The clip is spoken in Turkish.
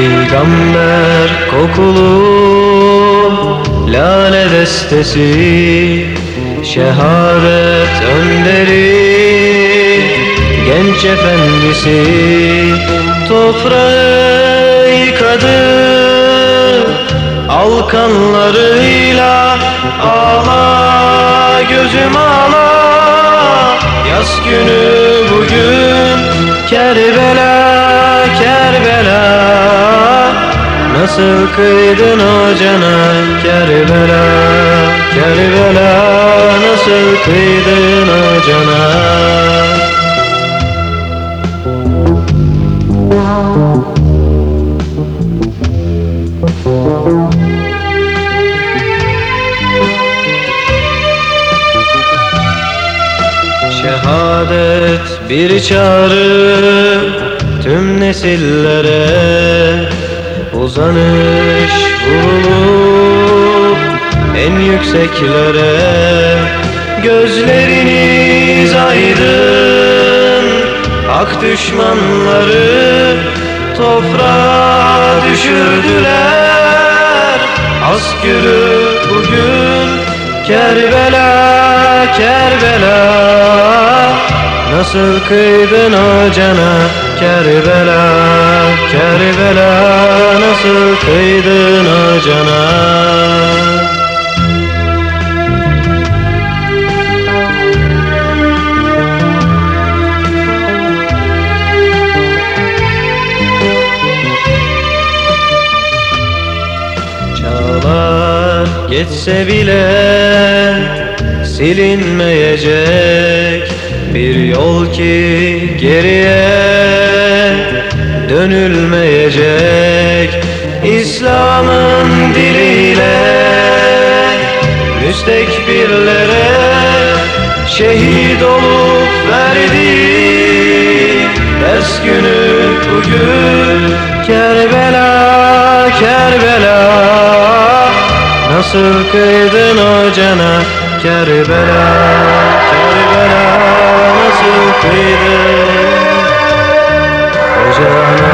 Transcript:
Peygamber kokulu lale destesi Şehadet önderi genç efendisi Toprağı yıkadı Alkanlarıyla ağla gözüm ağla. Yaz günü bugün Kerbela Nasıl kıydın o cana Kerbela Kerbela Nasıl kıydın o cana? Şehadet bir çağrı tüm nesillere Uzanış vurulup en yükseklere. Gözleriniz aydın Hak düşmanları toprağa düşürdüler. Askürü bugün Kerbela, Kerbela. Nasıl kıydın o cana Kerbela, Kerbela Nasıl kıydın o cana? Çağlar geçse bile silinmeyecek bir yol ki geriye dönülmeyecek İslam'ın diliyle. Müstekbirlere şehit olup verdi Ders günü bugün Kerbela, Kerbela. Nasıl kıydın o cana Kerbela, Kerbela? Nasıl kıydın Shana